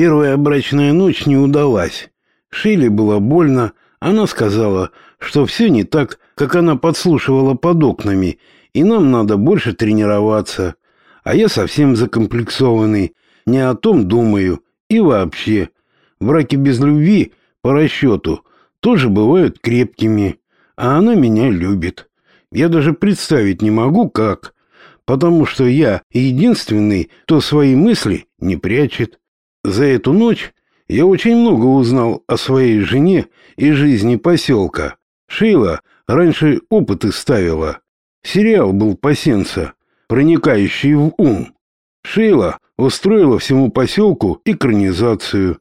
Первая брачная ночь не удалась. Шейле было больно, она сказала, что все не так, как она подслушивала под окнами, и нам надо больше тренироваться. А я совсем закомплексованный, не о том думаю. И вообще, браки без любви, по расчету, тоже бывают крепкими, а она меня любит. Я даже представить не могу, как, потому что я единственный, кто свои мысли не прячет. За эту ночь я очень много узнал о своей жене и жизни поселка. Шейла раньше опыты ставила. Сериал был «Пасенца», проникающий в ум. Шейла устроила всему поселку экранизацию.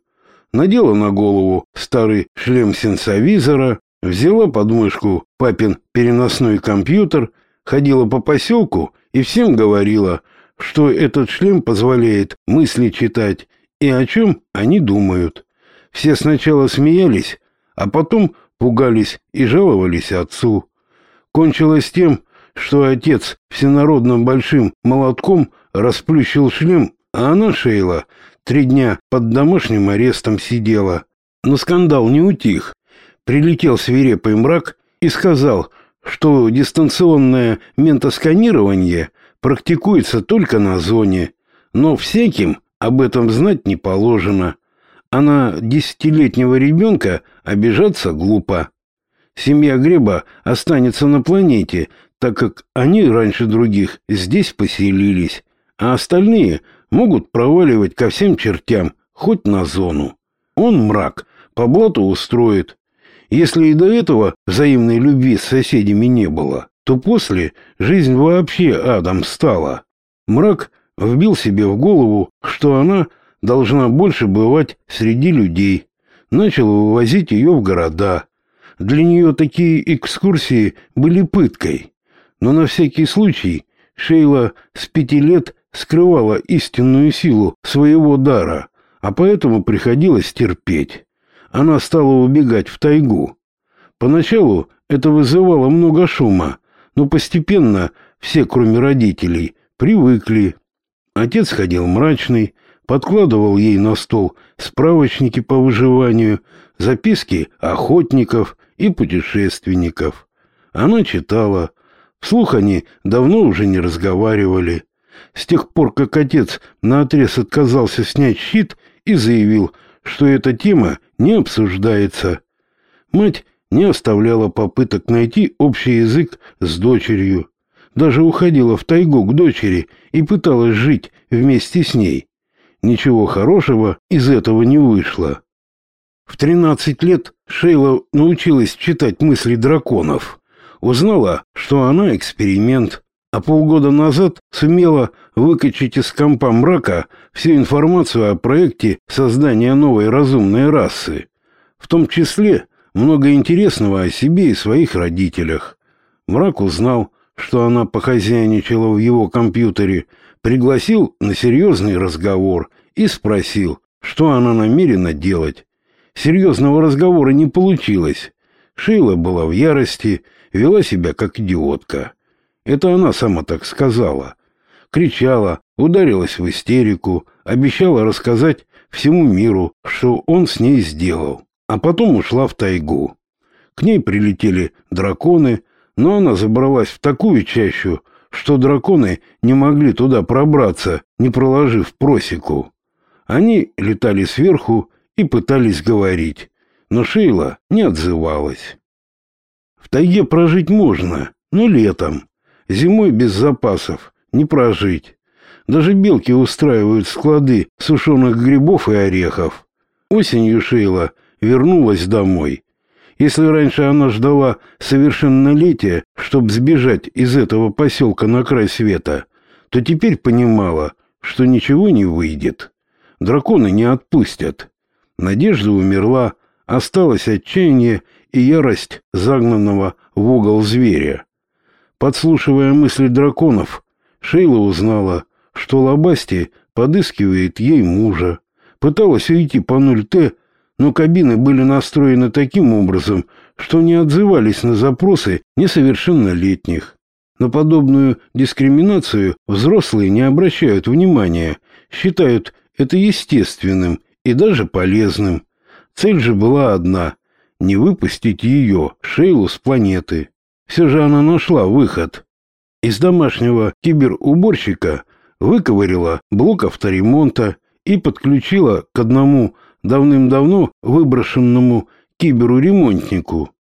Надела на голову старый шлем сенсовизора, взяла под мышку папин переносной компьютер, ходила по поселку и всем говорила, что этот шлем позволяет мысли читать и о чем они думают. Все сначала смеялись, а потом пугались и жаловались отцу. Кончилось тем, что отец всенародным большим молотком расплющил шлем, а она, Шейла, три дня под домашним арестом сидела. Но скандал не утих. Прилетел свирепый мрак и сказал, что дистанционное ментосканирование практикуется только на зоне, но всяким об этом знать не положено, а на десятилетнего ребенка обижаться глупо. Семья Греба останется на планете, так как они раньше других здесь поселились, а остальные могут проваливать ко всем чертям, хоть на зону. Он мрак, по блату устроит. Если и до этого взаимной любви с соседями не было, то после жизнь вообще адом стала. Мрак вбил себе в голову, что она должна больше бывать среди людей. Начал вывозить ее в города. Для нее такие экскурсии были пыткой. Но на всякий случай Шейла с пяти лет скрывала истинную силу своего дара, а поэтому приходилось терпеть. Она стала убегать в тайгу. Поначалу это вызывало много шума, но постепенно все, кроме родителей, привыкли. Отец ходил мрачный, подкладывал ей на стол справочники по выживанию, записки охотников и путешественников. Она читала. Вслух они давно уже не разговаривали. С тех пор, как отец наотрез отказался снять щит и заявил, что эта тема не обсуждается. Мать не оставляла попыток найти общий язык с дочерью даже уходила в тайгу к дочери и пыталась жить вместе с ней. Ничего хорошего из этого не вышло. В 13 лет Шейла научилась читать мысли драконов. Узнала, что она эксперимент, а полгода назад сумела выкачать из компа мрака всю информацию о проекте создания новой разумной расы, в том числе много интересного о себе и своих родителях. Мрак узнал, что она похозяйничала в его компьютере, пригласил на серьезный разговор и спросил, что она намерена делать. Серьезного разговора не получилось. Шейла была в ярости, вела себя как идиотка. Это она сама так сказала. Кричала, ударилась в истерику, обещала рассказать всему миру, что он с ней сделал. А потом ушла в тайгу. К ней прилетели драконы, но она забралась в такую чащу, что драконы не могли туда пробраться, не проложив просеку. Они летали сверху и пытались говорить, но Шейла не отзывалась. В тайге прожить можно, но летом. Зимой без запасов не прожить. Даже белки устраивают склады сушеных грибов и орехов. Осенью Шейла вернулась домой если раньше она ждала совершеннолетия, чтобы сбежать из этого поселка на край света, то теперь понимала, что ничего не выйдет. Драконы не отпустят. Надежда умерла, осталось отчаяние и ярость загнанного в угол зверя. Подслушивая мысли драконов, Шейла узнала, что Лобасти подыскивает ей мужа. Пыталась уйти по 0Т, но кабины были настроены таким образом, что не отзывались на запросы несовершеннолетних. На подобную дискриминацию взрослые не обращают внимания, считают это естественным и даже полезным. Цель же была одна — не выпустить ее, Шейлу, с планеты. Все же она нашла выход. Из домашнего киберуборщика выковырила блок авторемонта и подключила к одному давным-давно выброшенному киберу-ремонтнику.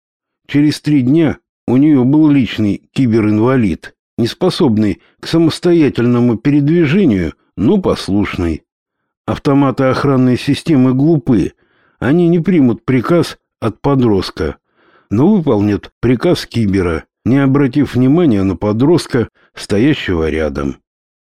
Через три дня у нее был личный киберинвалид, не способный к самостоятельному передвижению, но послушный. Автоматы охранной системы глупы, они не примут приказ от подростка, но выполнят приказ кибера, не обратив внимания на подростка, стоящего рядом.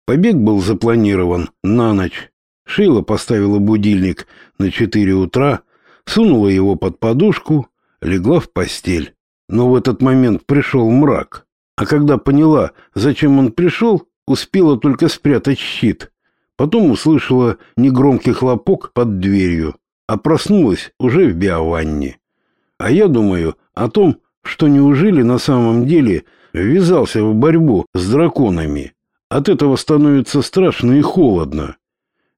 Побег был запланирован на ночь. Шейла поставила будильник на 4 утра, сунула его под подушку, легла в постель. Но в этот момент пришел мрак. А когда поняла, зачем он пришел, успела только спрятать щит. Потом услышала негромкий хлопок под дверью, а проснулась уже в биованне. А я думаю о том, что неужели на самом деле ввязался в борьбу с драконами. От этого становится страшно и холодно.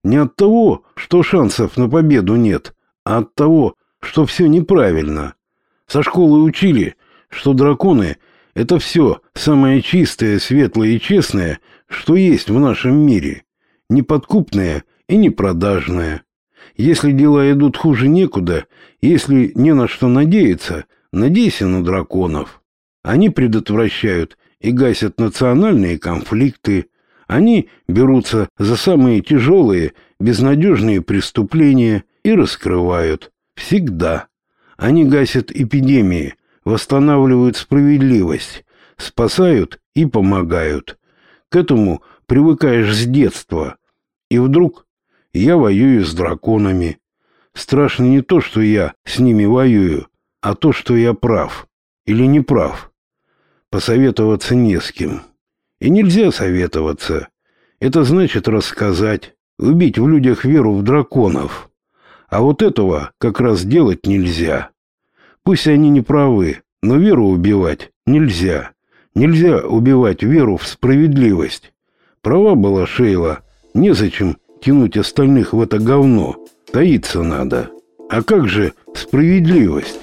Не от того, что шансов на победу нет, а от того, что все неправильно. Со школы учили, что драконы — это все самое чистое, светлое и честное, что есть в нашем мире. Неподкупное и непродажное. Если дела идут хуже некуда, если не на что надеяться, надейся на драконов. Они предотвращают и гасят национальные конфликты, они берутся за самые тяжелые, безнадежные преступления и раскрывают. Всегда. Они гасят эпидемии, восстанавливают справедливость, спасают и помогают. К этому привыкаешь с детства. И вдруг я воюю с драконами. Страшно не то, что я с ними воюю, а то, что я прав. Или не прав. Посоветоваться не с кем. И нельзя советоваться. Это значит рассказать, убить в людях веру в драконов. А вот этого как раз делать нельзя. Пусть они не правы, но веру убивать нельзя. Нельзя убивать веру в справедливость. Права была Шейла. Незачем тянуть остальных в это говно. Таиться надо. А как же справедливость?